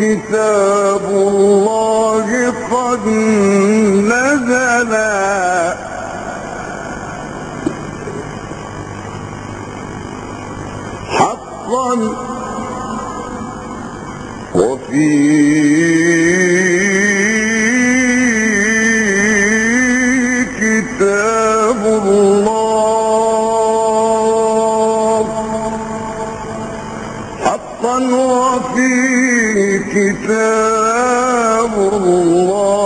كتاب الله قد نزلا حقا وفيه كتاب الله حقا وفيه كتاب الله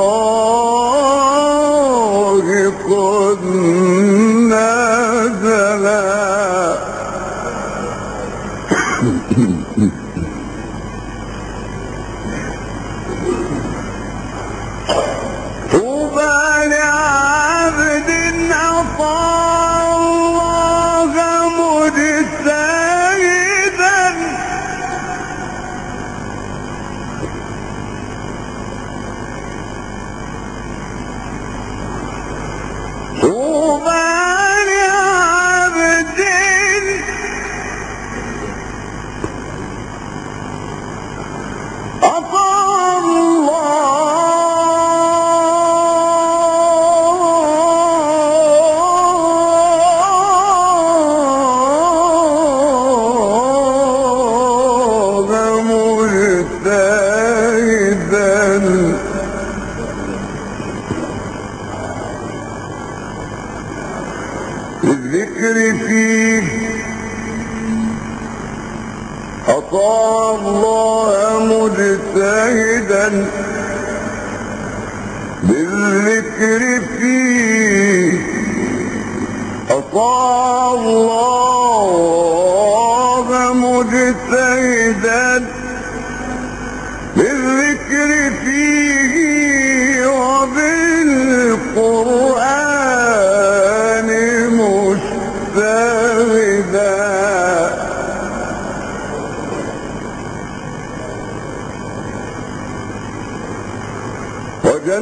بالذكر فيه. أطاع الله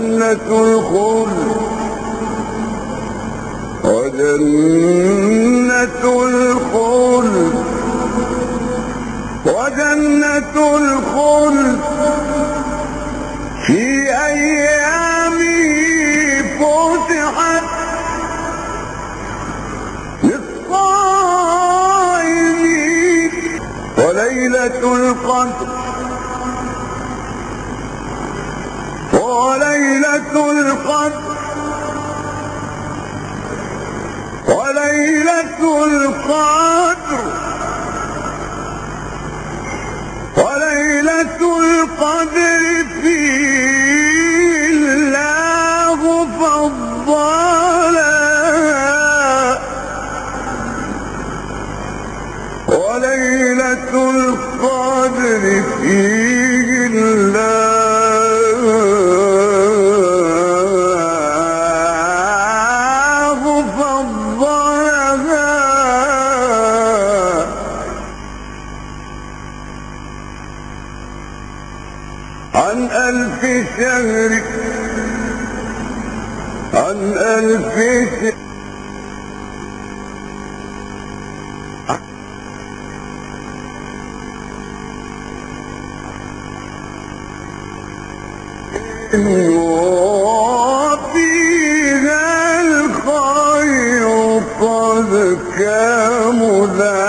وجنة الخلد وجنة وليلة القدر وليلة القدر. شهر عن ألف شهر وفيها الخير قد كملا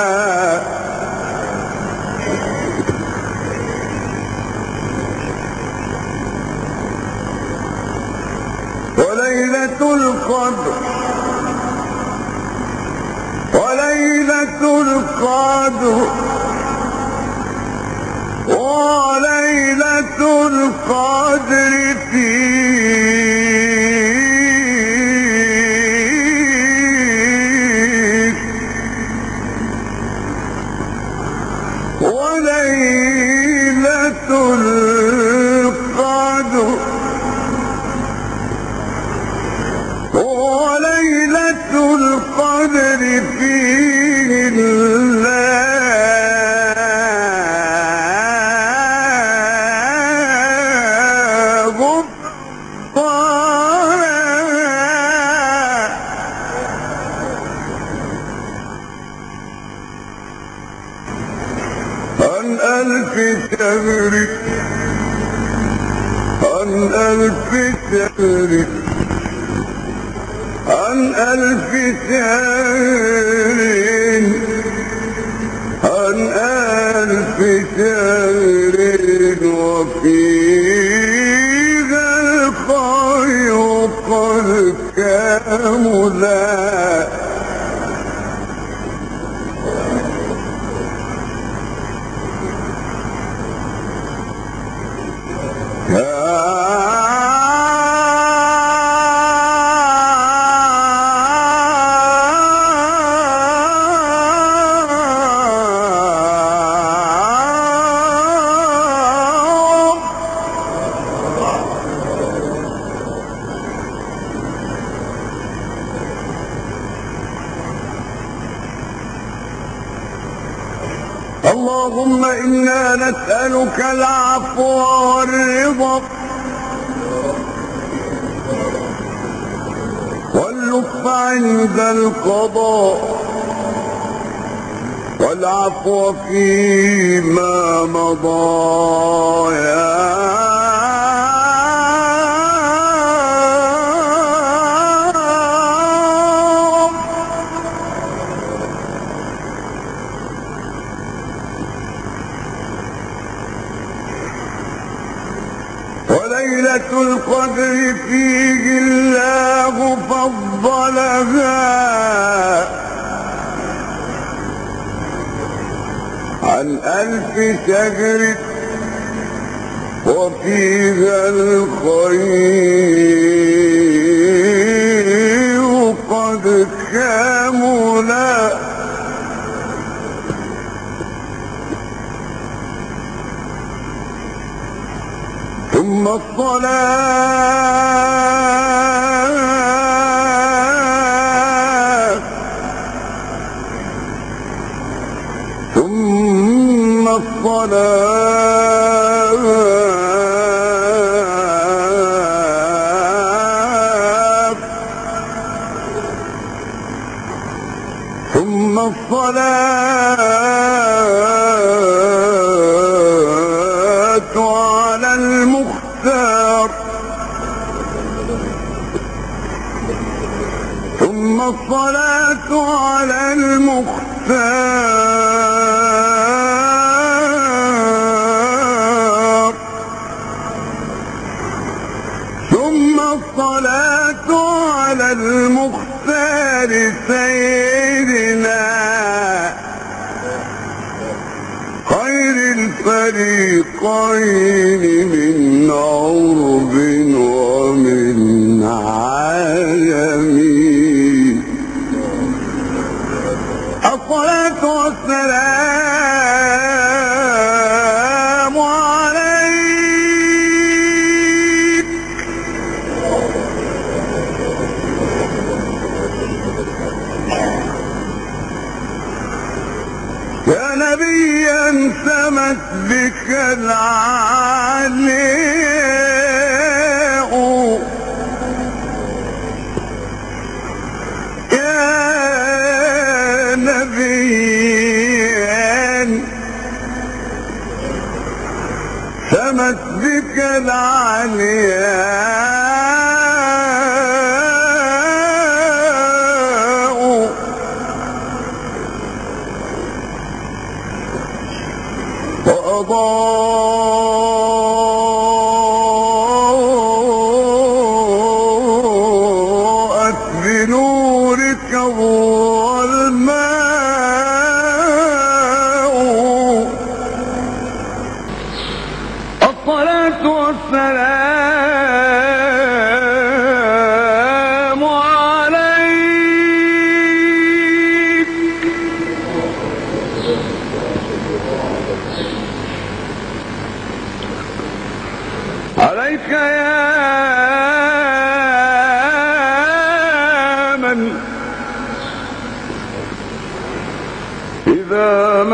وليلة القدر وليلة القدر. وليلة القدر. وليلة القدر فيه الله عن ألف شهر عن ألف شهر عن ألف شهر وفيها الخير قد كاملا اللهم إنا نسألك العفو والرضا. واللطف عند القضاء. والعفو فيما مضى. يا عن ألف شجر وفيها الخير قد كاملا. ثم الصلاة ثم الصلاة على المختار. ثم الصلاة على المختار. ثم الصلاة على المختار. نبيا سمت بك العليق يا نبيا سمت بك العلياء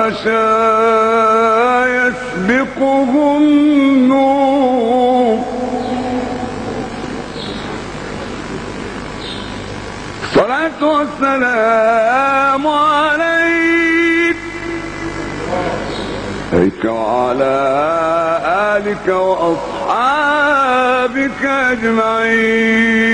إذا مشى يسبقه النور صلاة والسلام عليك. عليك وعلى آلك وأصحابك أجمعين.